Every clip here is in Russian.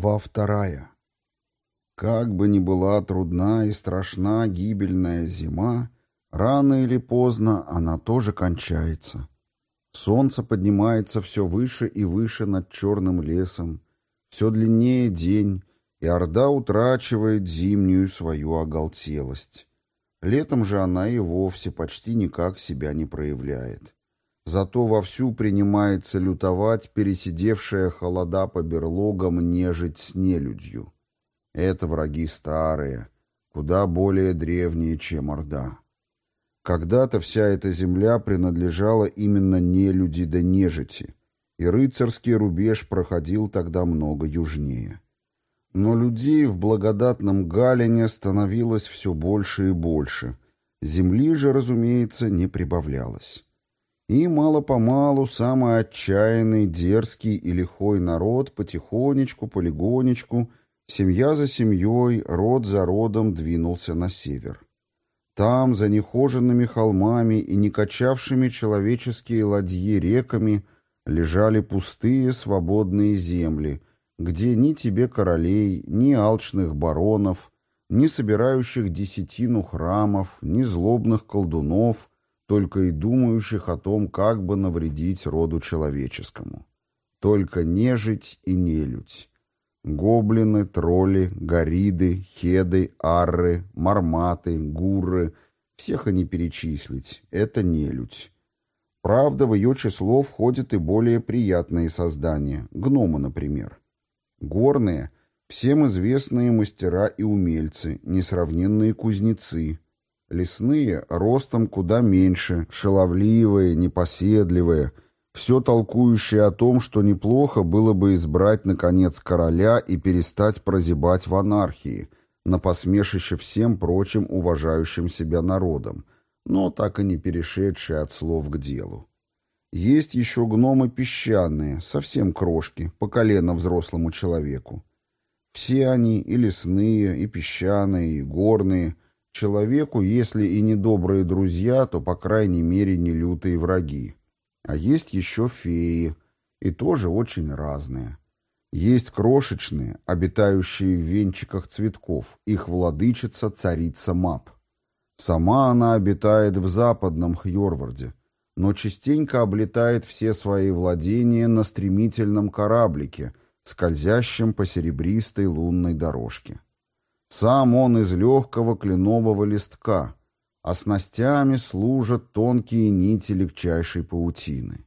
Глава вторая. Как бы ни была трудна и страшна гибельная зима, рано или поздно она тоже кончается. Солнце поднимается все выше и выше над черным лесом, все длиннее день, и Орда утрачивает зимнюю свою оголтелость. Летом же она и вовсе почти никак себя не проявляет. Зато вовсю принимается лютовать пересидевшая холода по берлогам нежить с нелюдью. Это враги старые, куда более древние, чем Орда. Когда-то вся эта земля принадлежала именно нелюди да нежити, и рыцарский рубеж проходил тогда много южнее. Но людей в благодатном Галине становилось все больше и больше, земли же, разумеется, не прибавлялось. И мало-помалу самый отчаянный, дерзкий и лихой народ потихонечку, полигонечку, семья за семьей, род за родом двинулся на север. Там, за нехоженными холмами и не качавшими человеческие ладьи реками, лежали пустые свободные земли, где ни тебе королей, ни алчных баронов, ни собирающих десятину храмов, ни злобных колдунов — только и думающих о том, как бы навредить роду человеческому. Только нежить и нелюдь. Гоблины, тролли, гориды, хеды, арры, марматы, гурры — всех они перечислить. Это нелюдь. Правда, в ее число входят и более приятные создания, гномы, например. Горные — всем известные мастера и умельцы, несравненные кузнецы, Лесные ростом куда меньше, шаловливые, непоседливые, все толкующие о том, что неплохо было бы избрать, наконец, короля и перестать прозябать в анархии, на посмешище всем прочим уважающим себя народам, но так и не перешедшие от слов к делу. Есть еще гномы песчаные, совсем крошки, по колено взрослому человеку. Все они, и лесные, и песчаные, и горные — Человеку, если и не добрые друзья, то, по крайней мере, не лютые враги. А есть еще феи, и тоже очень разные. Есть крошечные, обитающие в венчиках цветков, их владычица царица Мап. Сама она обитает в западном Хьорварде, но частенько облетает все свои владения на стремительном кораблике, скользящем по серебристой лунной дорожке. Сам он из легкого кленового листка, а снастями служат тонкие нити легчайшей паутины.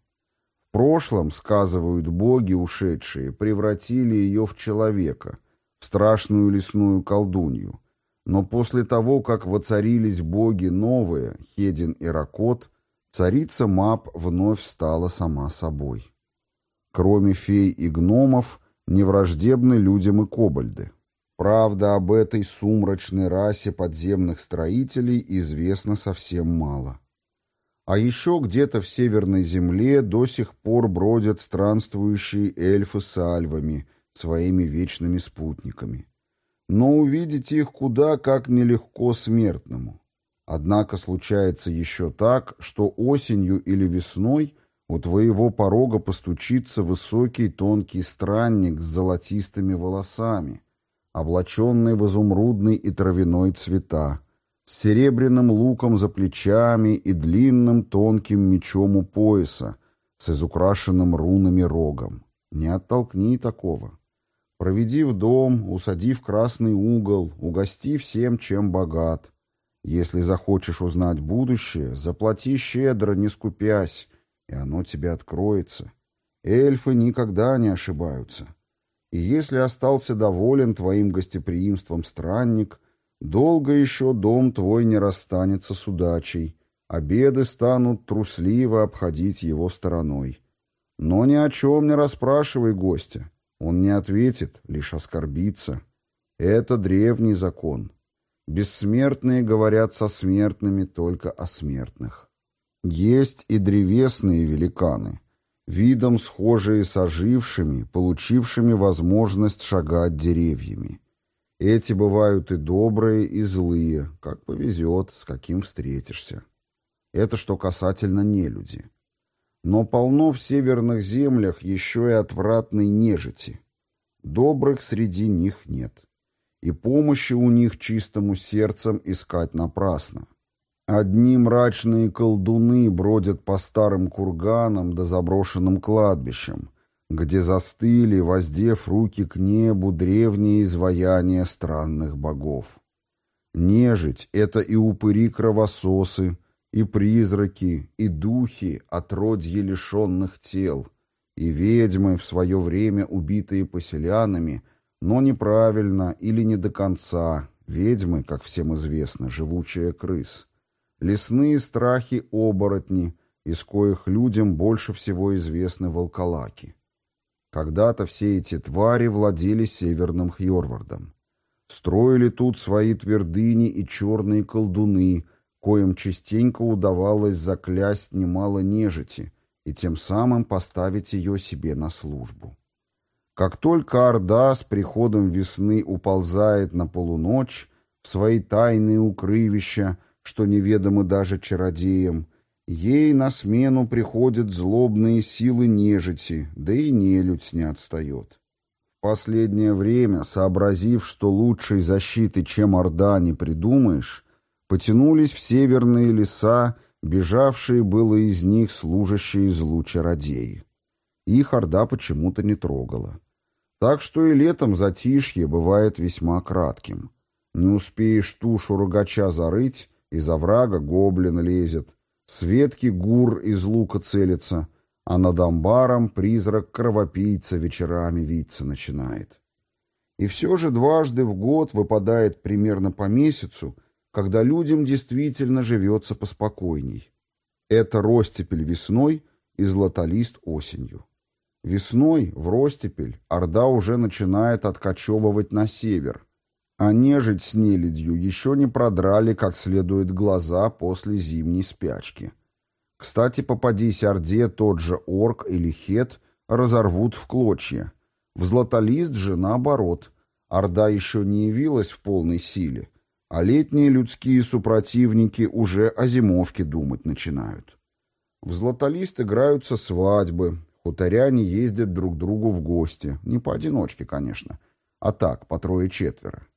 В прошлом, сказывают боги ушедшие, превратили ее в человека, в страшную лесную колдунью. Но после того, как воцарились боги новые, Хедин и Ракот, царица Мап вновь стала сама собой. Кроме фей и гномов, невраждебны людям и кобальды. Правда, об этой сумрачной расе подземных строителей известно совсем мало. А еще где-то в Северной Земле до сих пор бродят странствующие эльфы с альвами, своими вечными спутниками. Но увидеть их куда как нелегко смертному. Однако случается еще так, что осенью или весной у твоего порога постучится высокий тонкий странник с золотистыми волосами — облаченный в изумрудный и травяной цвета, с серебряным луком за плечами и длинным тонким мечом у пояса, с изукрашенным рунами рогом. Не оттолкни такого. Проведи в дом, усади в красный угол, угости всем, чем богат. Если захочешь узнать будущее, заплати щедро, не скупясь, и оно тебе откроется. Эльфы никогда не ошибаются. И если остался доволен твоим гостеприимством странник, долго еще дом твой не расстанется с удачей, обеды станут трусливо обходить его стороной. Но ни о чем не расспрашивай гостя, он не ответит, лишь оскорбится. Это древний закон. Бессмертные говорят со смертными только о смертных. Есть и древесные великаны — видом схожие с ожившими, получившими возможность шагать деревьями. Эти бывают и добрые, и злые, как повезет, с каким встретишься. Это что касательно нелюди. Но полно в северных землях еще и отвратной нежити. добрых среди них нет. И помощи у них чистому сердцем искать напрасно. Одни мрачные колдуны бродят по старым курганам да заброшенным кладбищам, где застыли, воздев руки к небу, древние изваяния странных богов. Нежить — это и упыри-кровососы, и призраки, и духи, отродье лишенных тел, и ведьмы, в свое время убитые поселянами, но неправильно или не до конца, ведьмы, как всем известно, живучая крыс, лесные страхи-оборотни, из коих людям больше всего известны волколаки. Когда-то все эти твари владели Северным Хьорвардом. Строили тут свои твердыни и черные колдуны, коим частенько удавалось заклясть немало нежити и тем самым поставить ее себе на службу. Как только Орда с приходом весны уползает на полуночь в свои тайные укрывища, что неведомы даже чародеям, ей на смену приходят злобные силы нежити, да и нелюдь не отстает. В последнее время, сообразив, что лучшей защиты, чем Орда, не придумаешь, потянулись в северные леса, бежавшие было из них служащие злу чародеи. Их Орда почему-то не трогала. Так что и летом затишье бывает весьма кратким. Не успеешь тушу рогача зарыть, из оврага гоблин лезет, с ветки гур из лука целится, а над амбаром призрак кровопийца вечерами виться начинает. И все же дважды в год выпадает примерно по месяцу, когда людям действительно живется поспокойней. Это ростепель весной и златолист осенью. Весной, в ростепель, Орда уже начинает откачевывать на север, а нежить с нелюдью еще не продрали как следует глаза после зимней спячки. Кстати, попадись Орде тот же орк или хет, разорвут в клочья. В Златолист же наоборот. Орда еще не явилась в полной силе, а летние людские супротивники уже о зимовке думать начинают. В Златолист играются свадьбы, хуторяне ездят друг другу в гости, не поодиночке, конечно, а так, по трое-четверо.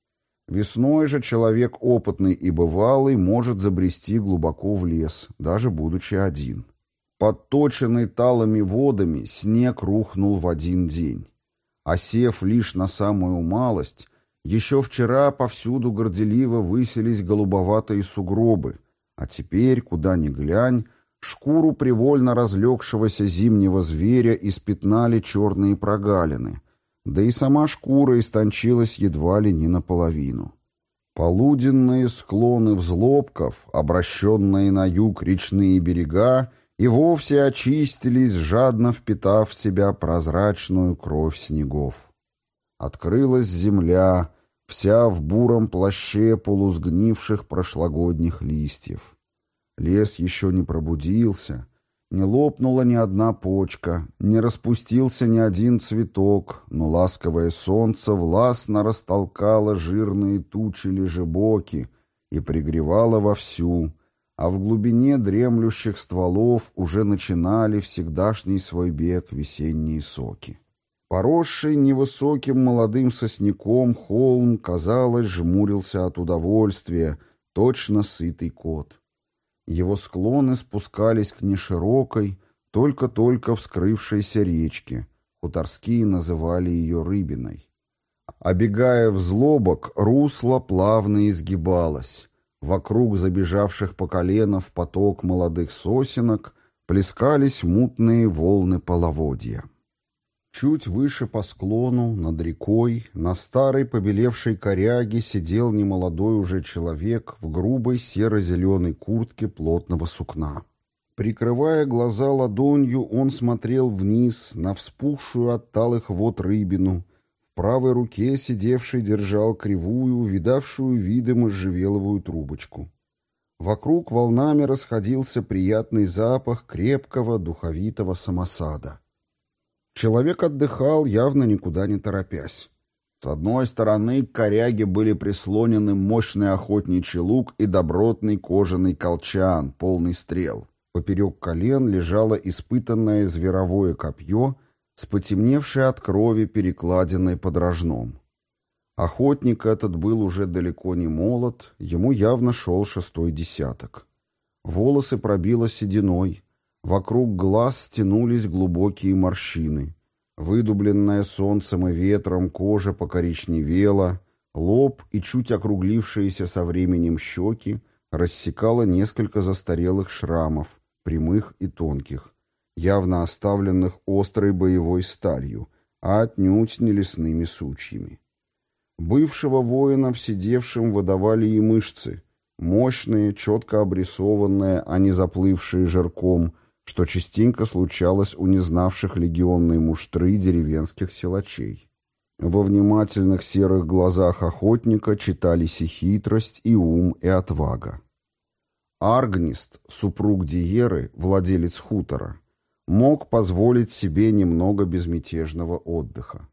Весной же человек опытный и бывалый может забрести глубоко в лес, даже будучи один. Подточенный талыми водами снег рухнул в один день. Осев лишь на самую малость, еще вчера повсюду горделиво высились голубоватые сугробы, а теперь, куда ни глянь, шкуру привольно разлегшегося зимнего зверя испятнали черные прогалины, да и сама шкура истончилась едва ли не наполовину. Полуденные склоны взлобков, обращенные на юг речные берега, и вовсе очистились, жадно впитав в себя прозрачную кровь снегов. Открылась земля, вся в буром плаще полусгнивших прошлогодних листьев. Лес еще не пробудился, не лопнула ни одна почка, не распустился ни один цветок, но ласковое солнце властно растолкало жирные тучи лежебоки и пригревало вовсю, а в глубине дремлющих стволов уже начинали всегдашний свой бег весенние соки. Поросший невысоким молодым сосняком холм, казалось, жмурился от удовольствия, точно сытый кот. Его склоны спускались к неширокой, только-только вскрывшейся речке. Хуторские называли ее Рыбиной. Обегая в злобок, русло плавно изгибалось. Вокруг забежавших по колено в поток молодых сосенок плескались мутные волны половодья. Чуть выше по склону, над рекой, на старой побелевшей коряге сидел немолодой уже человек в грубой серо-зеленой куртке плотного сукна. Прикрывая глаза ладонью, он смотрел вниз на вспухшую от талых вод рыбину. В правой руке сидевший держал кривую, видавшую виды можжевеловую трубочку. Вокруг волнами расходился приятный запах крепкого духовитого самосада. Человек отдыхал, явно никуда не торопясь. С одной стороны к коряге были прислонены мощный охотничий лук и добротный кожаный колчан, полный стрел. Поперек колен лежало испытанное зверовое копье, с потемневшей от крови перекладиной под рожном. Охотник этот был уже далеко не молод, ему явно шел шестой десяток. Волосы пробило сединой, вокруг глаз стянулись глубокие морщины. Выдубленная солнцем и ветром кожа покоричневела, лоб и чуть округлившиеся со временем щеки рассекало несколько застарелых шрамов, прямых и тонких, явно оставленных острой боевой сталью, а отнюдь не лесными сучьями. Бывшего воина в сидевшем выдавали и мышцы, мощные, четко обрисованные, а не заплывшие жирком, что частенько случалось у незнавших легионной муштры деревенских силачей. Во внимательных серых глазах охотника читались и хитрость, и ум, и отвага. Аргнист, супруг Диеры, владелец хутора, мог позволить себе немного безмятежного отдыха.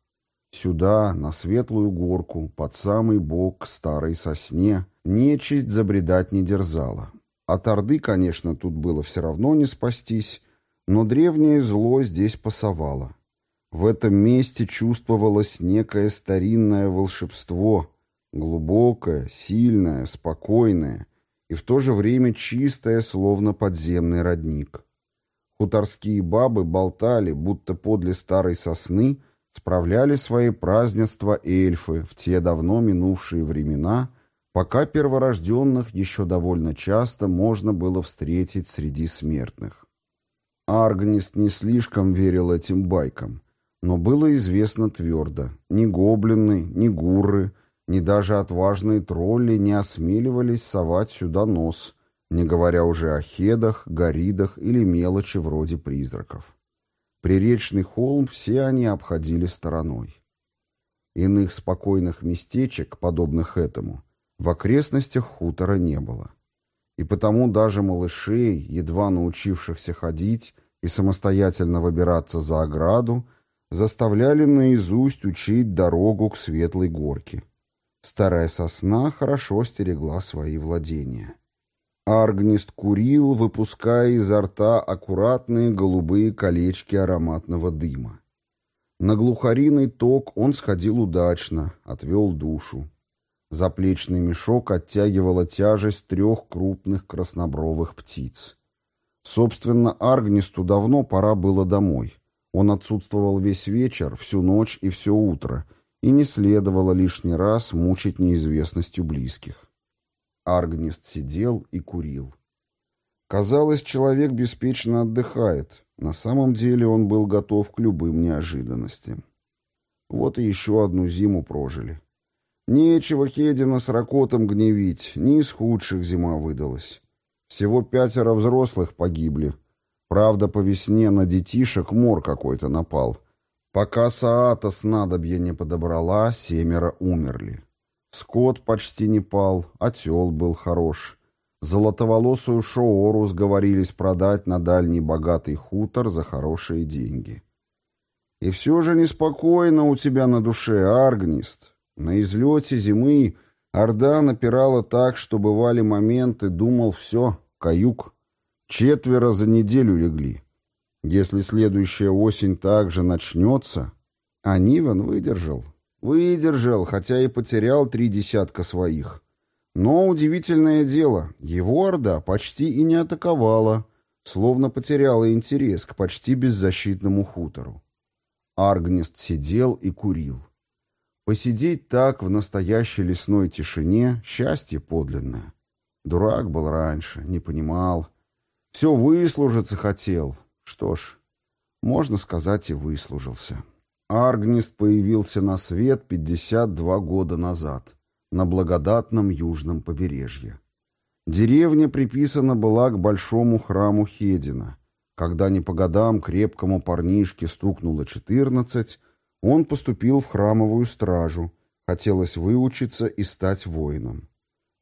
Сюда, на светлую горку, под самый бок к старой сосне, нечисть забредать не дерзала. От Орды, конечно, тут было все равно не спастись, но древнее зло здесь пасовало. В этом месте чувствовалось некое старинное волшебство, глубокое, сильное, спокойное и в то же время чистое, словно подземный родник. Хуторские бабы болтали, будто подле старой сосны — справляли свои празднества эльфы в те давно минувшие времена, пока перворожденных еще довольно часто можно было встретить среди смертных. Аргнист не слишком верил этим байкам, но было известно твердо, ни гоблины, ни гурры, ни даже отважные тролли не осмеливались совать сюда нос, не говоря уже о хедах, горидах или мелочи вроде призраков. Приречный холм все они обходили стороной. Иных спокойных местечек, подобных этому, в окрестностях хутора не было. И потому даже малышей, едва научившихся ходить и самостоятельно выбираться за ограду, заставляли наизусть учить дорогу к светлой горке. Старая сосна хорошо стерегла свои владения. Аргнист курил, выпуская изо рта аккуратные голубые колечки ароматного дыма. На глухариный ток он сходил удачно, отвел душу. Заплечный мешок оттягивала тяжесть трех крупных краснобровых птиц. Собственно, Аргнисту давно пора было домой. Он отсутствовал весь вечер, всю ночь и все утро, и не следовало лишний раз мучить неизвестностью близких. Аргнист сидел и курил. Казалось, человек беспечно отдыхает. На самом деле он был готов к любым неожиданностям. Вот и еще одну зиму прожили. Нечего Хедина с Ракотом гневить, не из худших зима выдалась. Всего пятеро взрослых погибли. Правда, по весне на детишек мор какой-то напал. Пока Саата снадобья не подобрала, семеро умерли. Скот почти не пал, отел был хорош. Золотоволосую шоору сговорились продать на дальний богатый хутор за хорошие деньги. И все же неспокойно у тебя на душе, Аргнист. На излете зимы Орда напирала так, что бывали моменты, думал, все, каюк. Четверо за неделю легли. Если следующая осень также начнется... А Нивен выдержал, Выдержал, хотя и потерял три десятка своих. Но удивительное дело, его орда почти и не атаковала, словно потеряла интерес к почти беззащитному хутору. Аргнест сидел и курил. Посидеть так в настоящей лесной тишине — счастье подлинное. Дурак был раньше, не понимал. Все выслужиться хотел. Что ж, можно сказать, и выслужился. Аргнист появился на свет 52 года назад, на благодатном южном побережье. Деревня приписана была к большому храму Хедина. Когда не по годам крепкому парнишке стукнуло 14, он поступил в храмовую стражу, хотелось выучиться и стать воином.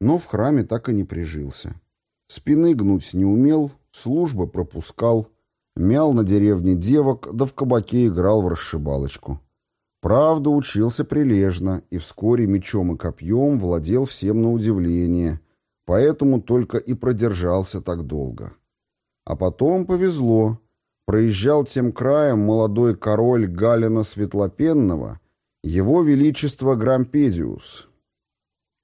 Но в храме так и не прижился. Спины гнуть не умел, службы пропускал – мял на деревне девок, да в кабаке играл в расшибалочку. Правда, учился прилежно и вскоре мечом и копьем владел всем на удивление, поэтому только и продержался так долго. А потом повезло. Проезжал тем краем молодой король Галина Светлопенного, его величество Грампедиус.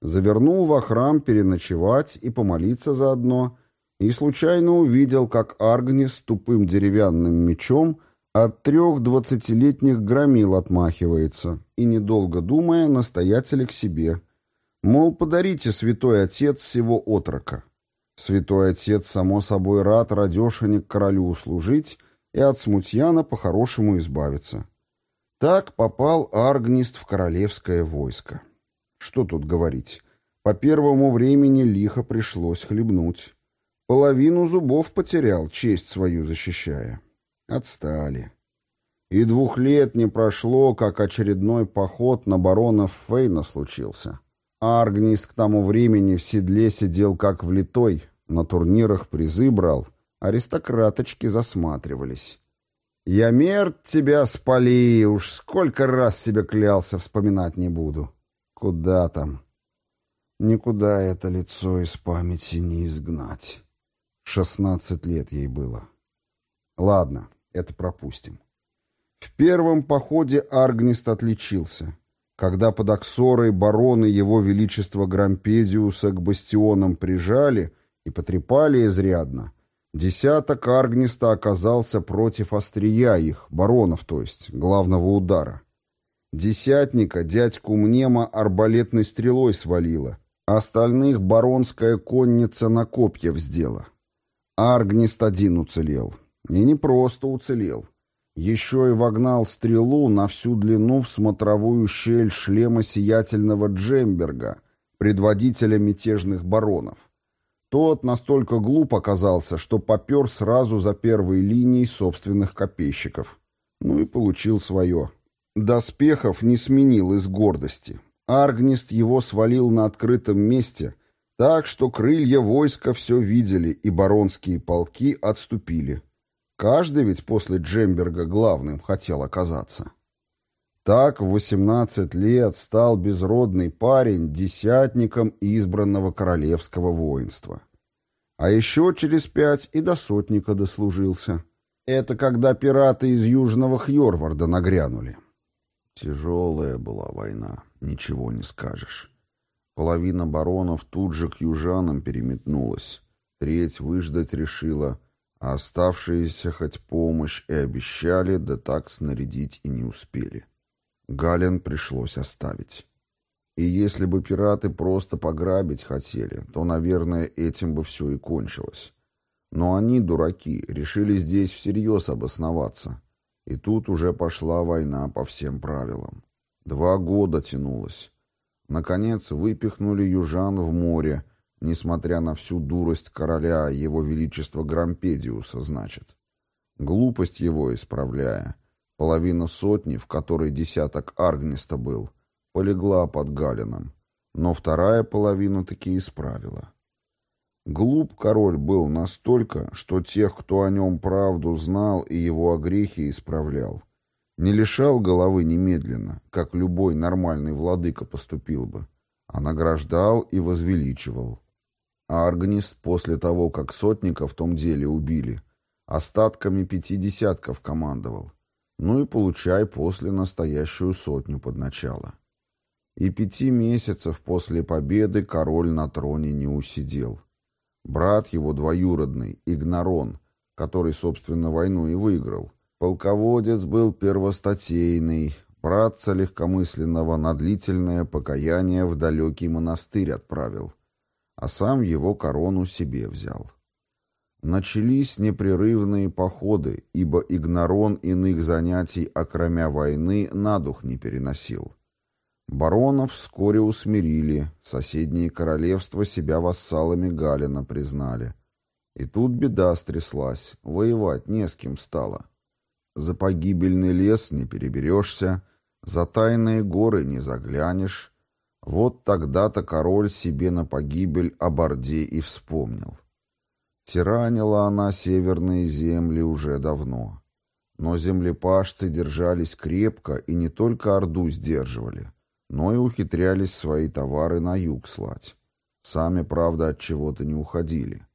Завернул во храм переночевать и помолиться заодно, и случайно увидел, как Аргнис тупым деревянным мечом от трех двадцатилетних громил отмахивается, и, недолго думая, настоятеля к себе. Мол, подарите, святой отец, всего отрока. Святой отец, само собой, рад радешине к королю услужить и от смутьяна по-хорошему избавиться. Так попал Аргнист в королевское войско. Что тут говорить? По первому времени лихо пришлось хлебнуть. Половину зубов потерял, честь свою защищая. Отстали. И двух лет не прошло, как очередной поход на барона Фейна случился. Аргнист к тому времени в седле сидел как влитой, на турнирах призы брал, аристократочки засматривались. «Я мерт тебя спали, уж сколько раз себе клялся, вспоминать не буду. Куда там?» Никуда это лицо из памяти не изгнать. Шестнадцать лет ей было. Ладно, это пропустим. В первом походе Аргнист отличился. Когда под Аксорой бароны его величества Грампедиуса к бастионам прижали и потрепали изрядно, десяток Аргниста оказался против острия их, баронов, то есть, главного удара. Десятника дядьку Мнема арбалетной стрелой свалила, остальных баронская конница на копья вздела. Аргнист один уцелел. И не просто уцелел. Еще и вогнал стрелу на всю длину в смотровую щель шлема сиятельного Джемберга, предводителя мятежных баронов. Тот настолько глуп оказался, что попер сразу за первой линией собственных копейщиков. Ну и получил свое. Доспехов не сменил из гордости. Аргнист его свалил на открытом месте, так что крылья войска все видели, и баронские полки отступили. Каждый ведь после Джемберга главным хотел оказаться. Так в 18 лет стал безродный парень десятником избранного королевского воинства. А еще через пять и до сотника дослужился. Это когда пираты из Южного Хьорварда нагрянули. Тяжелая была война, ничего не скажешь. Половина баронов тут же к южанам переметнулась. Треть выждать решила, а оставшиеся хоть помощь и обещали, да так снарядить и не успели. Гален пришлось оставить. И если бы пираты просто пограбить хотели, то, наверное, этим бы все и кончилось. Но они, дураки, решили здесь всерьез обосноваться. И тут уже пошла война по всем правилам. Два года тянулась. Наконец выпихнули южан в море, несмотря на всю дурость короля, его величества Грампедиуса, значит. Глупость его исправляя, половина сотни, в которой десяток Аргниста был, полегла под Галином, но вторая половина таки исправила. Глуп король был настолько, что тех, кто о нем правду знал и его огрехи исправлял, не лишал головы немедленно, как любой нормальный владыка поступил бы, а награждал и возвеличивал. А Аргнист после того, как сотника в том деле убили, остатками пяти десятков командовал. Ну и получай после настоящую сотню под начало. И пяти месяцев после победы король на троне не усидел. Брат его двоюродный, Игнорон, который, собственно, войну и выиграл. Полководец был первостатейный, братца легкомысленного на длительное покаяние в далекий монастырь отправил, а сам его корону себе взял. Начались непрерывные походы, ибо Игнорон иных занятий, окромя войны, на дух не переносил. Баронов вскоре усмирили, соседние королевства себя вассалами Галина признали. И тут беда стряслась, воевать не с кем стало. За погибельный лес не переберешься, за тайные горы не заглянешь. Вот тогда-то король себе на погибель о Борде и вспомнил. Тиранила она северные земли уже давно. Но землепашцы держались крепко и не только Орду сдерживали но и ухитрялись свои товары на юг слать. Сами, правда, от чего-то не уходили.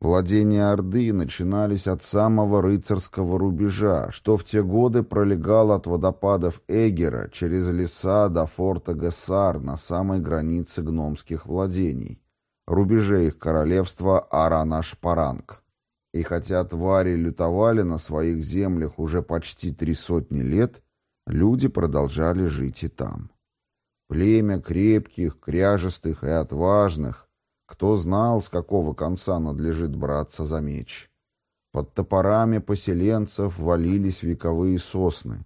Владения Орды начинались от самого рыцарского рубежа, что в те годы пролегал от водопадов Эгера через леса до форта Гессар на самой границе гномских владений, рубеже их королевства Аранаш-Паранг. И хотя твари лютовали на своих землях уже почти три сотни лет, люди продолжали жить и там. Племя крепких, кряжестых и отважных, кто знал, с какого конца надлежит браться за меч. Под топорами поселенцев валились вековые сосны.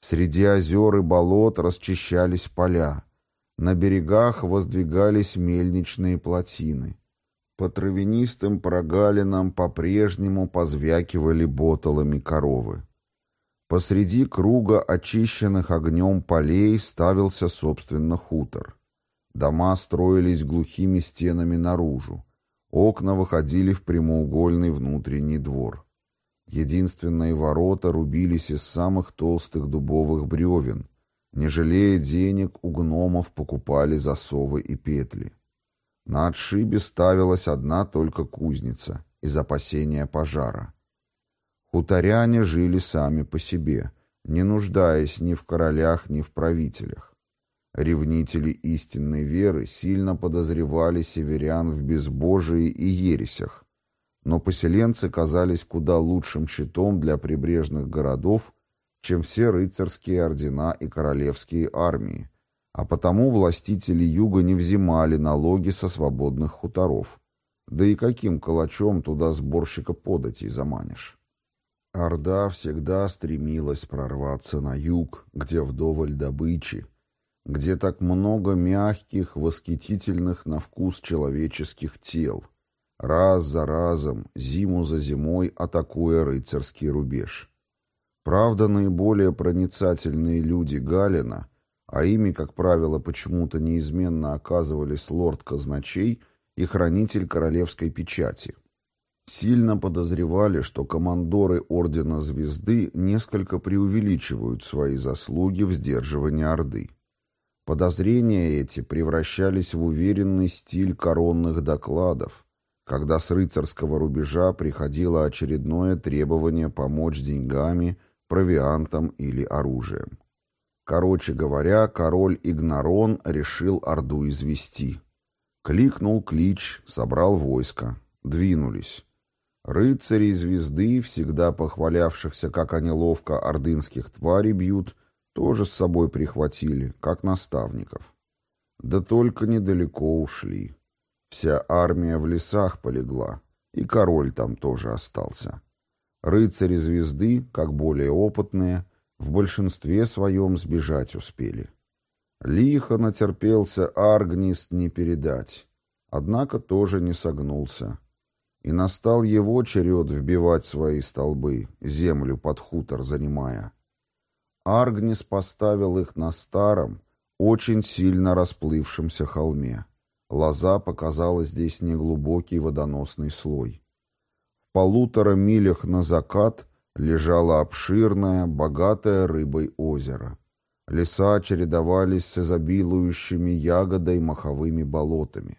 Среди озер и болот расчищались поля. На берегах воздвигались мельничные плотины. По травянистым прогалинам по-прежнему позвякивали боталами коровы. Посреди круга очищенных огнем полей ставился, собственно, хутор. Дома строились глухими стенами наружу. Окна выходили в прямоугольный внутренний двор. Единственные ворота рубились из самых толстых дубовых бревен. Не жалея денег, у гномов покупали засовы и петли. На отшибе ставилась одна только кузница из опасения пожара. Хуторяне жили сами по себе, не нуждаясь ни в королях, ни в правителях. Ревнители истинной веры сильно подозревали северян в безбожии и ересях, но поселенцы казались куда лучшим щитом для прибрежных городов, чем все рыцарские ордена и королевские армии, а потому властители юга не взимали налоги со свободных хуторов. Да и каким калачом туда сборщика податей заманишь? Орда всегда стремилась прорваться на юг, где вдоволь добычи, где так много мягких, восхитительных на вкус человеческих тел, раз за разом, зиму за зимой атакуя рыцарский рубеж. Правда, наиболее проницательные люди Галина — а ими, как правило, почему-то неизменно оказывались лорд казначей и хранитель королевской печати. Сильно подозревали, что командоры Ордена Звезды несколько преувеличивают свои заслуги в сдерживании Орды. Подозрения эти превращались в уверенный стиль коронных докладов, когда с рыцарского рубежа приходило очередное требование помочь деньгами, провиантом или оружием. Короче говоря, король Игнорон решил Орду извести. Кликнул клич, собрал войско. Двинулись. Рыцари звезды, всегда похвалявшихся, как они ловко ордынских тварей бьют, тоже с собой прихватили, как наставников. Да только недалеко ушли. Вся армия в лесах полегла, и король там тоже остался. Рыцари звезды, как более опытные, в большинстве своем сбежать успели. Лихо натерпелся Аргнист не передать, однако тоже не согнулся. И настал его черед вбивать свои столбы, землю под хутор занимая. Аргнис поставил их на старом, очень сильно расплывшемся холме. Лоза показала здесь неглубокий водоносный слой. Полутора милях на закат лежало обширное, богатое рыбой озеро. Леса чередовались с изобилующими ягодой маховыми болотами.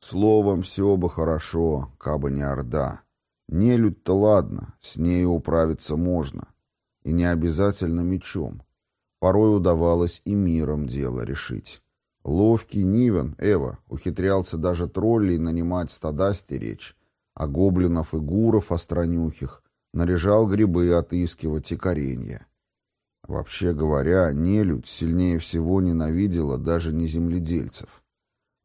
Словом, все бы хорошо, кабы не орда. Нелюдь-то ладно, с нею управиться можно. И не обязательно мечом. Порой удавалось и миром дело решить. Ловкий Нивен, Эва, ухитрялся даже троллей нанимать стада стеречь, а гоблинов и гуров остронюхих наряжал грибы отыскивать и коренья. Вообще говоря, нелюдь сильнее всего ненавидела даже не земледельцев.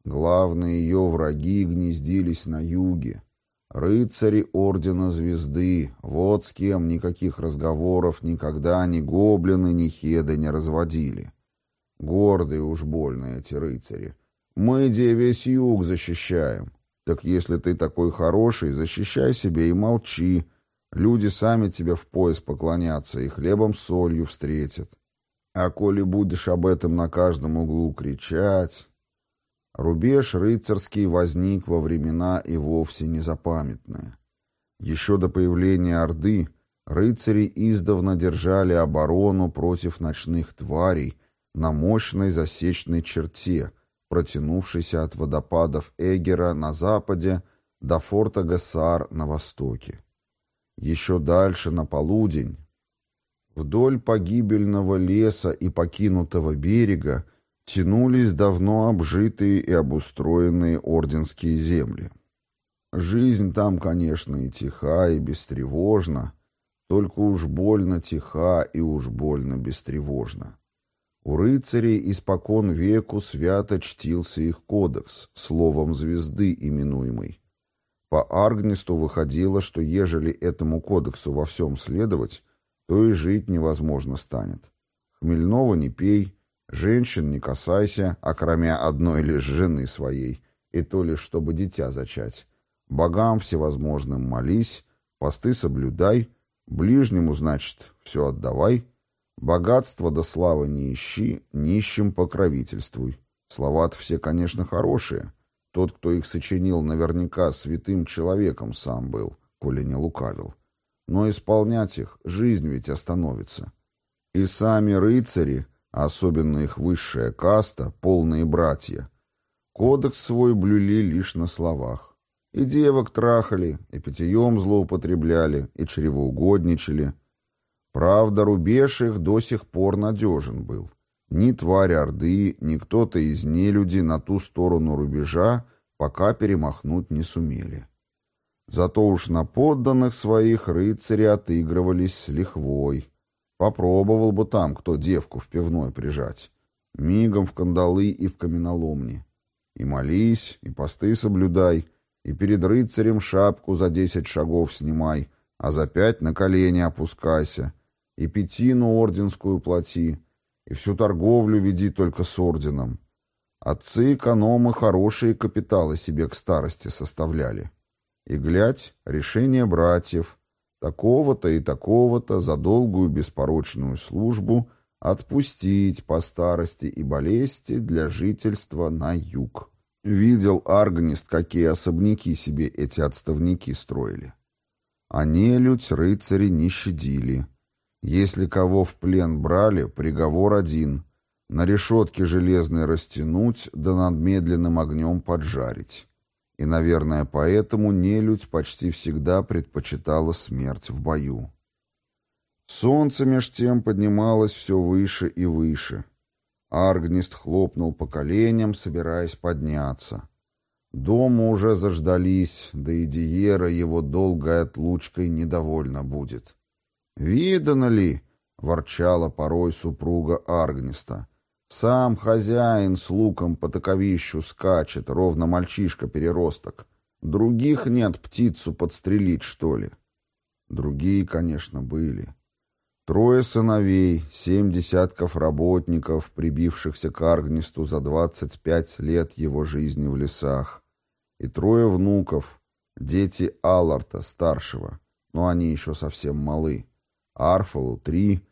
Главные ее враги гнездились на юге. Рыцари Ордена Звезды, вот с кем никаких разговоров никогда ни гоблины, ни хеды не разводили. Гордые уж больно эти рыцари. Мы, где весь юг защищаем. Так если ты такой хороший, защищай себе и молчи, Люди сами тебе в пояс поклонятся и хлебом с солью встретят. А коли будешь об этом на каждом углу кричать... Рубеж рыцарский возник во времена и вовсе незапамятные. Еще до появления Орды рыцари издавна держали оборону против ночных тварей на мощной засечной черте, протянувшейся от водопадов Эгера на западе до форта Гессар на востоке. Еще дальше, на полудень, вдоль погибельного леса и покинутого берега тянулись давно обжитые и обустроенные орденские земли. Жизнь там, конечно, и тиха, и бестревожна, только уж больно тиха и уж больно бестревожна. У рыцарей испокон веку свято чтился их кодекс, словом звезды именуемый. По Аргнисту выходило, что ежели этому кодексу во всем следовать, то и жить невозможно станет. Хмельного не пей, женщин не касайся, окромя одной лишь жены своей, и то лишь чтобы дитя зачать. Богам всевозможным молись, посты соблюдай, ближнему, значит, все отдавай, богатство да славы не ищи, нищим покровительствуй. Слова-то все, конечно, хорошие, тот, кто их сочинил, наверняка святым человеком сам был, коли не лукавил. Но исполнять их жизнь ведь остановится. И сами рыцари, особенно их высшая каста, полные братья, кодекс свой блюли лишь на словах. И девок трахали, и питьем злоупотребляли, и чревоугодничали. Правда, рубеж их до сих пор надежен был. Ни тварь Орды, ни кто-то из нелюди на ту сторону рубежа пока перемахнуть не сумели. Зато уж на подданных своих рыцари отыгрывались с лихвой. Попробовал бы там кто девку в пивной прижать. Мигом в кандалы и в каменоломни. И молись, и посты соблюдай, и перед рыцарем шапку за десять шагов снимай, а за пять на колени опускайся, и пятину орденскую плати, и всю торговлю веди только с орденом. Отцы-экономы хорошие капиталы себе к старости составляли. И, глядь, решение братьев, такого-то и такого-то за долгую беспорочную службу отпустить по старости и болезни для жительства на юг. Видел Аргнист, какие особняки себе эти отставники строили. А нелюдь рыцари не щадили — если кого в плен брали, приговор один — на решетке железной растянуть, да над медленным огнем поджарить. И, наверное, поэтому нелюдь почти всегда предпочитала смерть в бою. Солнце меж тем поднималось все выше и выше. Аргнист хлопнул по коленям, собираясь подняться. Дома уже заждались, да и Диера его долгой отлучкой недовольна будет. «Видано ли?» — ворчала порой супруга Аргниста. «Сам хозяин с луком по таковищу скачет, ровно мальчишка-переросток. Других нет птицу подстрелить, что ли?» Другие, конечно, были. Трое сыновей, семь десятков работников, прибившихся к Аргнисту за двадцать пять лет его жизни в лесах, и трое внуков, дети Алларта, старшего, но они еще совсем малы. Арфалу — три,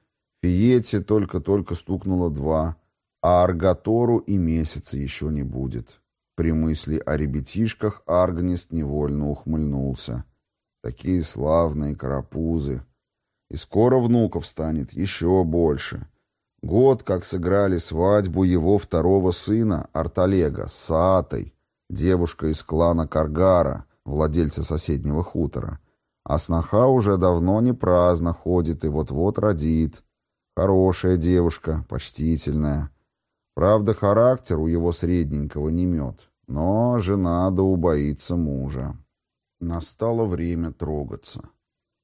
Фиете только-только стукнуло два, а Аргатору и месяца еще не будет. При мысли о ребятишках Аргнист невольно ухмыльнулся. Такие славные карапузы. И скоро внуков станет еще больше. Год, как сыграли свадьбу его второго сына, Арталега, с Саатой, девушка из клана Каргара, владельца соседнего хутора. А сноха уже давно не праздно ходит и вот-вот родит. Хорошая девушка, почтительная. Правда, характер у его средненького не мед, но жена да убоится мужа. Настало время трогаться.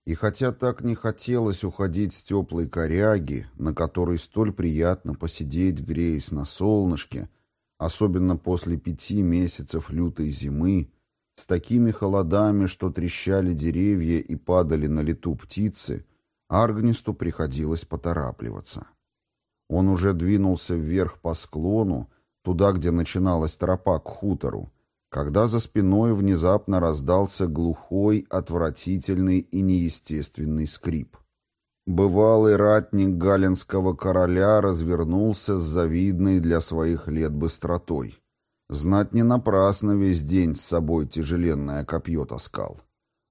И хотя так не хотелось уходить с теплой коряги, на которой столь приятно посидеть, греясь на солнышке, особенно после пяти месяцев лютой зимы, с такими холодами, что трещали деревья и падали на лету птицы, Аргнисту приходилось поторапливаться. Он уже двинулся вверх по склону, туда, где начиналась тропа к хутору, когда за спиной внезапно раздался глухой, отвратительный и неестественный скрип. Бывалый ратник галинского короля развернулся с завидной для своих лет быстротой. Знать не напрасно весь день с собой тяжеленное копье таскал.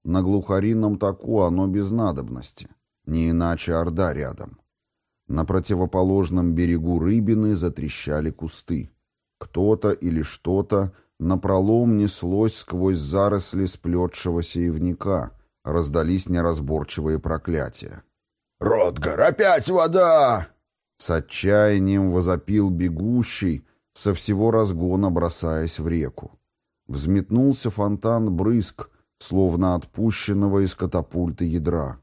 На глухарином таку оно без надобности, не иначе орда рядом. На противоположном берегу рыбины затрещали кусты. Кто-то или что-то напролом неслось сквозь заросли сплетшегося ивника, раздались неразборчивые проклятия. «Ротгар, опять вода!» С отчаянием возопил бегущий, со всего разгона бросаясь в реку. Взметнулся фонтан брызг, словно отпущенного из катапульты ядра.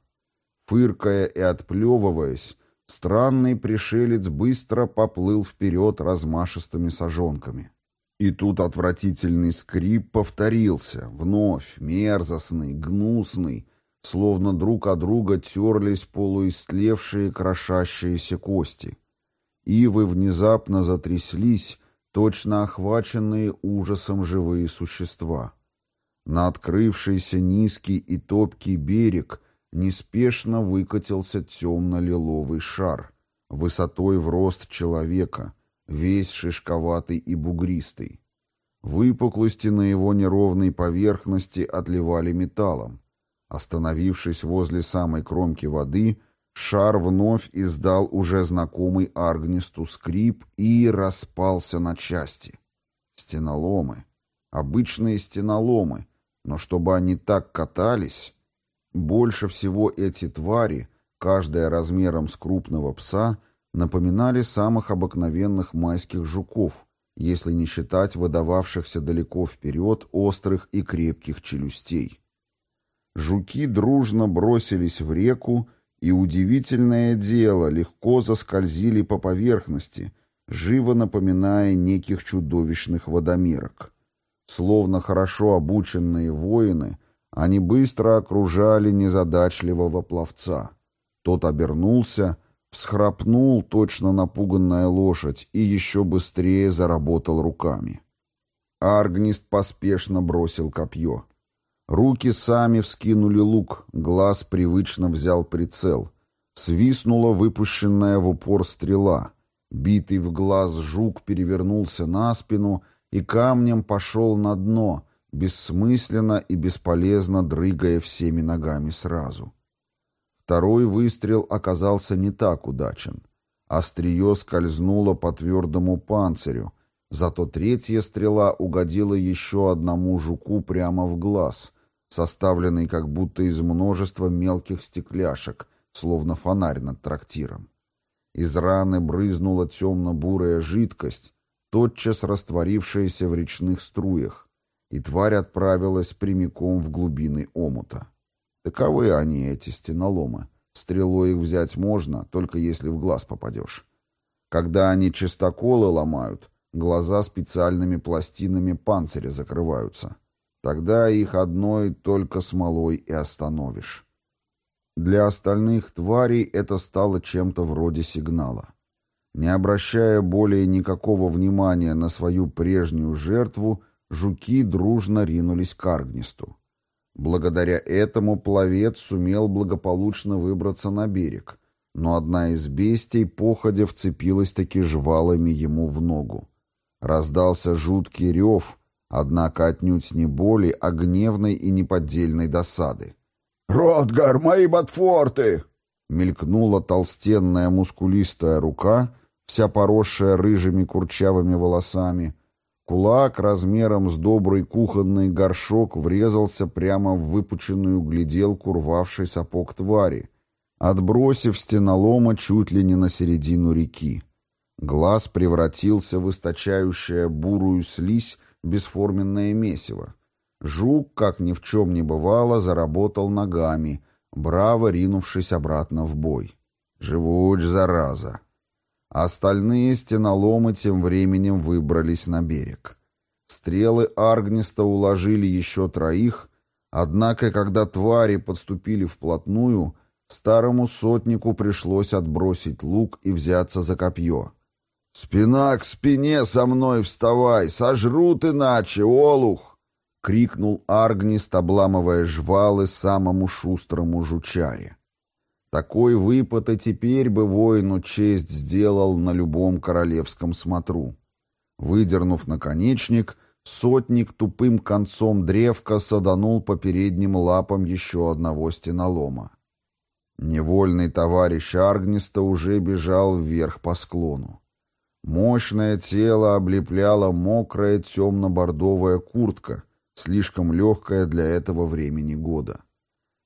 Фыркая и отплевываясь, странный пришелец быстро поплыл вперед размашистыми сажонками. И тут отвратительный скрип повторился, вновь, мерзостный, гнусный, словно друг от друга терлись полуистлевшие крошащиеся кости. Ивы внезапно затряслись, точно охваченные ужасом живые существа. На открывшийся низкий и топкий берег неспешно выкатился темно-лиловый шар, высотой в рост человека, весь шишковатый и бугристый. Выпуклости на его неровной поверхности отливали металлом. Остановившись возле самой кромки воды, шар вновь издал уже знакомый Аргнисту скрип и распался на части. Стеноломы. Обычные стеноломы. Но чтобы они так катались... Больше всего эти твари, каждая размером с крупного пса, напоминали самых обыкновенных майских жуков, если не считать выдававшихся далеко вперед острых и крепких челюстей. Жуки дружно бросились в реку, и удивительное дело, легко заскользили по поверхности, живо напоминая неких чудовищных водомерок. Словно хорошо обученные воины, они быстро окружали незадачливого пловца. Тот обернулся, всхрапнул точно напуганная лошадь и еще быстрее заработал руками. Аргнист поспешно бросил копье. Руки сами вскинули лук, глаз привычно взял прицел. Свистнула выпущенная в упор стрела. Битый в глаз жук перевернулся на спину и камнем пошел на дно, бессмысленно и бесполезно дрыгая всеми ногами сразу. Второй выстрел оказался не так удачен. Острие скользнуло по твердому панцирю, зато третья стрела угодила еще одному жуку прямо в глаз — составленный как будто из множества мелких стекляшек, словно фонарь над трактиром. Из раны брызнула темно-бурая жидкость, тотчас растворившаяся в речных струях, и тварь отправилась прямиком в глубины омута. Таковы они, эти стеноломы. Стрелой их взять можно, только если в глаз попадешь. Когда они чистоколы ломают, глаза специальными пластинами панциря закрываются. Тогда их одной только смолой и остановишь. Для остальных тварей это стало чем-то вроде сигнала. Не обращая более никакого внимания на свою прежнюю жертву, жуки дружно ринулись к Аргнисту. Благодаря этому пловец сумел благополучно выбраться на берег, но одна из бестий походя вцепилась таки жвалами ему в ногу. Раздался жуткий рев, Однако отнюдь не боли, а гневной и неподдельной досады. «Ротгар, мои ботфорты!» Мелькнула толстенная мускулистая рука, вся поросшая рыжими курчавыми волосами. Кулак размером с добрый кухонный горшок врезался прямо в выпученную гляделку рвавший сапог твари, отбросив стенолома чуть ли не на середину реки. Глаз превратился в источающая бурую слизь бесформенное месиво. Жук, как ни в чем не бывало, заработал ногами, браво ринувшись обратно в бой. Живуч, зараза. Остальные стеноломы тем временем выбрались на берег. Стрелы Аргниста уложили еще троих, однако, когда твари подступили вплотную, старому сотнику пришлось отбросить лук и взяться за копье. «Спина к спине со мной вставай! Сожрут иначе, олух!» — крикнул Аргнист, обламывая жвалы самому шустрому жучаре. Такой выпад и теперь бы воину честь сделал на любом королевском смотру. Выдернув наконечник, сотник тупым концом древка саданул по передним лапам еще одного стенолома. Невольный товарищ Аргниста уже бежал вверх по склону. Мощное тело облепляла мокрая темно-бордовая куртка, слишком легкая для этого времени года.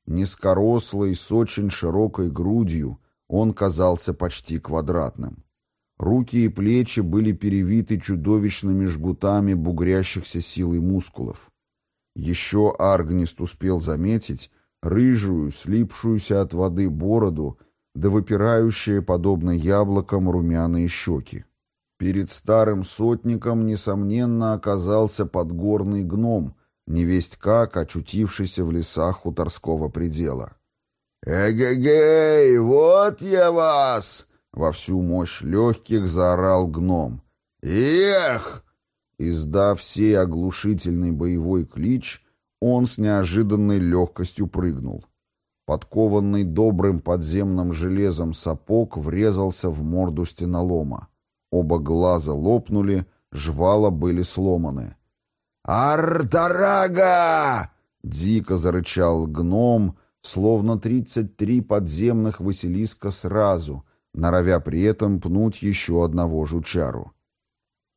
Низкорослый, с очень широкой грудью, он казался почти квадратным. Руки и плечи были перевиты чудовищными жгутами бугрящихся силой мускулов. Еще Аргнист успел заметить рыжую, слипшуюся от воды бороду, да выпирающие, подобно яблокам, румяные щеки. Перед старым сотником, несомненно, оказался подгорный гном, невесть как очутившийся в лесах хуторского предела. «Эгегей, вот я вас!» — во всю мощь легких заорал гном. «Эх!» Издав сей оглушительный боевой клич, он с неожиданной легкостью прыгнул. Подкованный добрым подземным железом сапог врезался в морду стенолома. Оба глаза лопнули, жвала были сломаны. «Артарага!» — дико зарычал гном, словно тридцать три подземных Василиска сразу, норовя при этом пнуть еще одного жучару.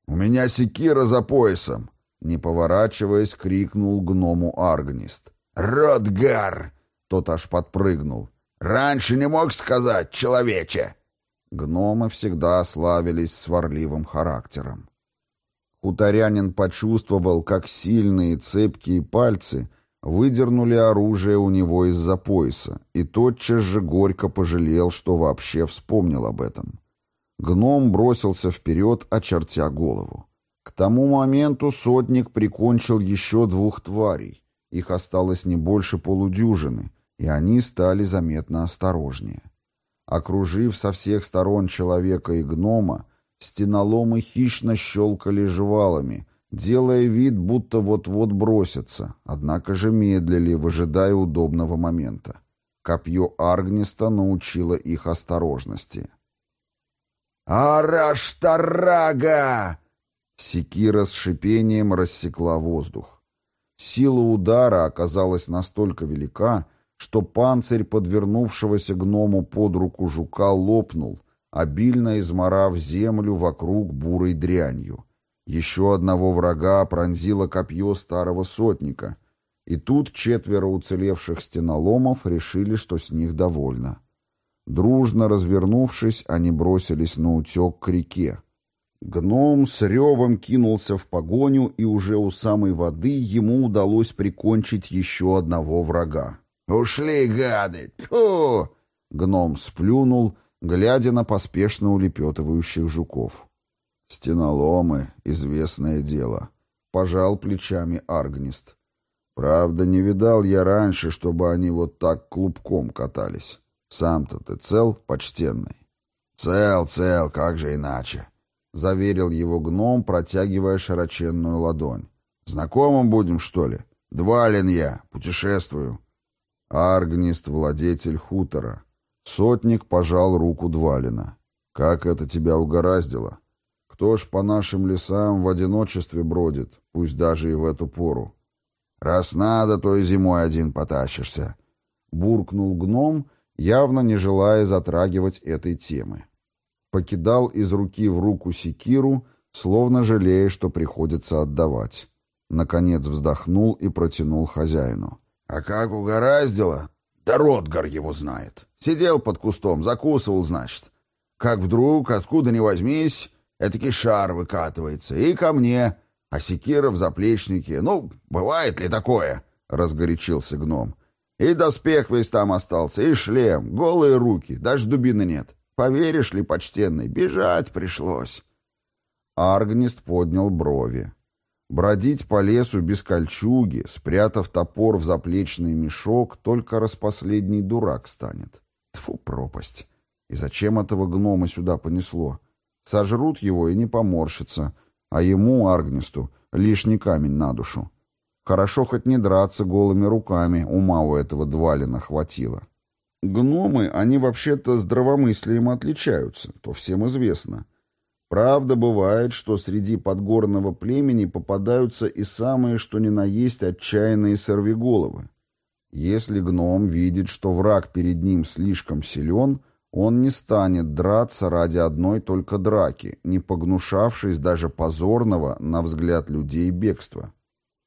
«У меня секира за поясом!» — не поворачиваясь, крикнул гному Аргнист. «Ротгар!» — тот аж подпрыгнул. «Раньше не мог сказать, человече!» Гномы всегда славились сварливым характером. Хуторянин почувствовал, как сильные цепкие пальцы выдернули оружие у него из-за пояса, и тотчас же горько пожалел, что вообще вспомнил об этом. Гном бросился вперед, очертя голову. К тому моменту сотник прикончил еще двух тварей. Их осталось не больше полудюжины, и они стали заметно осторожнее. Окружив со всех сторон человека и гнома, стеноломы хищно щелкали жвалами, делая вид, будто вот-вот бросятся, однако же медлили, выжидая удобного момента. Копье Аргниста научило их осторожности. «Араштарага!» Секира с шипением рассекла воздух. Сила удара оказалась настолько велика, что панцирь подвернувшегося гному под руку жука лопнул, обильно изморав землю вокруг бурой дрянью. Еще одного врага пронзило копье старого сотника, и тут четверо уцелевших стеноломов решили, что с них довольно. Дружно развернувшись, они бросились на утек к реке. Гном с ревом кинулся в погоню, и уже у самой воды ему удалось прикончить еще одного врага. «Ушли, гады! Тьфу!» Гном сплюнул, глядя на поспешно улепетывающих жуков. «Стеноломы — известное дело», — пожал плечами Аргнист. «Правда, не видал я раньше, чтобы они вот так клубком катались. Сам-то ты цел, почтенный?» «Цел, цел, как же иначе?» — заверил его гном, протягивая широченную ладонь. «Знакомым будем, что ли? Двалин я, путешествую». Аргнист — владетель хутора. Сотник пожал руку Двалина. «Как это тебя угораздило? Кто ж по нашим лесам в одиночестве бродит, пусть даже и в эту пору? Раз надо, то и зимой один потащишься». Буркнул гном, явно не желая затрагивать этой темы. Покидал из руки в руку секиру, словно жалея, что приходится отдавать. Наконец вздохнул и протянул хозяину. А как угораздило? Да Ротгар его знает. Сидел под кустом, закусывал, значит. Как вдруг, откуда ни возьмись, этакий шар выкатывается. И ко мне. А секира в заплечнике. Ну, бывает ли такое? Разгорячился гном. И доспех весь там остался, и шлем, голые руки, даже дубины нет. Поверишь ли, почтенный, бежать пришлось. Аргнист поднял брови. Бродить по лесу без кольчуги, спрятав топор в заплечный мешок, только распоследний дурак станет. Тфу, пропасть. И зачем этого гнома сюда понесло? Сожрут его и не поморщится, а ему, Аргнисту, лишний камень на душу. Хорошо хоть не драться голыми руками, ума у этого двалина хватило. Гномы, они вообще-то здравомыслием отличаются, то всем известно. Правда, бывает, что среди подгорного племени попадаются и самые, что ни на есть, отчаянные сорвиголовы. Если гном видит, что враг перед ним слишком силен, Он не станет драться ради одной только драки, не погнушавшись даже позорного, на взгляд людей, бегства.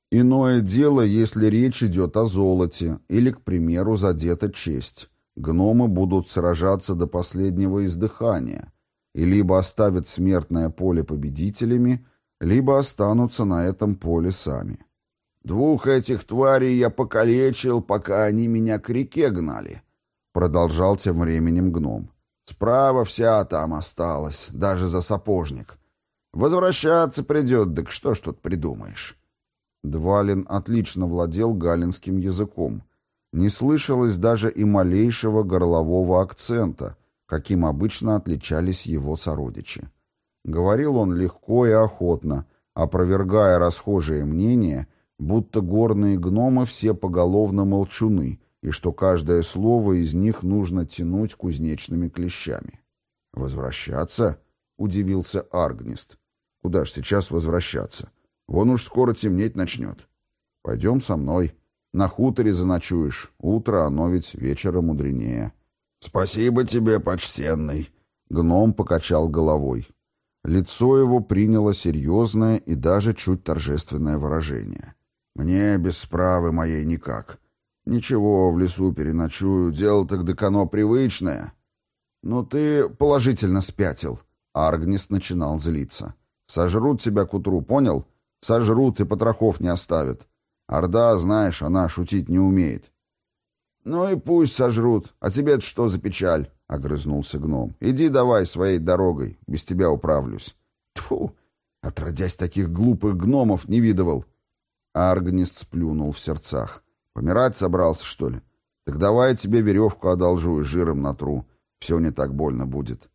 Иное дело, если речь идет о золоте или, к примеру, задета честь. Гномы будут сражаться до последнего издыхания и либо оставят смертное поле победителями, либо останутся на этом поле сами. «Двух этих тварей я покалечил, пока они меня к реке гнали», — продолжал тем временем гном. «Справа вся там осталась, даже за сапожник. Возвращаться придет, так что ж тут придумаешь?» Двалин отлично владел галинским языком. Не слышалось даже и малейшего горлового акцента, каким обычно отличались его сородичи. Говорил он легко и охотно, опровергая расхожие мнения, будто горные гномы все поголовно молчуны, и что каждое слово из них нужно тянуть кузнечными клещами. «Возвращаться?» — удивился Аргнист. «Куда ж сейчас возвращаться? Вон уж скоро темнеть начнет. Пойдем со мной. На хуторе заночуешь. Утро, оно ведь вечера мудренее». «Спасибо тебе, почтенный!» Гном покачал головой. Лицо его приняло серьезное и даже чуть торжественное выражение. «Мне без справы моей никак. Ничего, в лесу переночую, дело так декано привычное». «Ну ты положительно спятил», — Аргнис начинал злиться. «Сожрут тебя к утру, понял? Сожрут и потрохов не оставят. Орда, знаешь, она шутить не умеет. «Ну и пусть сожрут. А тебе-то что за печаль?» — огрызнулся гном. «Иди давай своей дорогой, без тебя управлюсь». Тфу, отродясь таких глупых гномов не видывал. Аргнист сплюнул в сердцах. «Помирать собрался, что ли? Так давай тебе веревку одолжу и жиром натру. Все не так больно будет».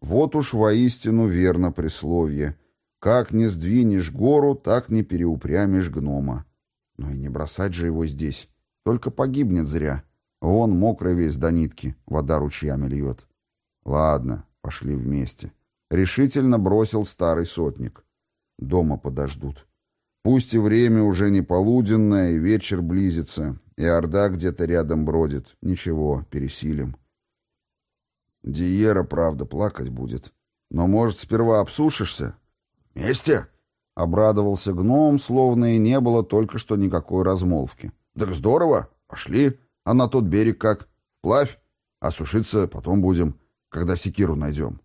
Вот уж воистину верно присловие. Как не сдвинешь гору, так не переупрямишь гнома. Но и не бросать же его здесь. Только погибнет зря. Вон мокрый весь до нитки, вода ручьями льет. Ладно, пошли вместе. Решительно бросил старый сотник. Дома подождут. Пусть и время уже не полуденное, и вечер близится, и орда где-то рядом бродит. Ничего, пересилим. Диера, правда, плакать будет. Но, может, сперва обсушишься? Вместе? Обрадовался гном, словно и не было только что никакой размолвки. Так здорово, пошли. А на тот берег как? Плавь. А сушиться потом будем, когда секиру найдем.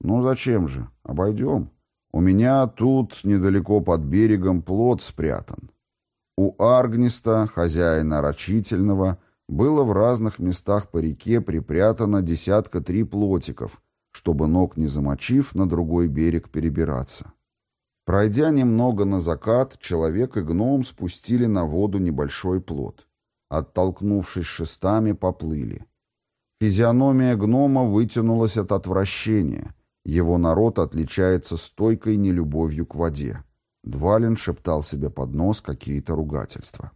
Ну зачем же? Обойдем. У меня тут, недалеко под берегом, плод спрятан. У Аргниста, хозяина рачительного, было в разных местах по реке припрятано десятка три плотиков, чтобы ног не замочив, на другой берег перебираться. Пройдя немного на закат, человек и гном спустили на воду небольшой плот. Оттолкнувшись шестами, поплыли. Физиономия гнома вытянулась от отвращения. Его народ отличается стойкой нелюбовью к воде. Двалин шептал себе под нос какие-то ругательства.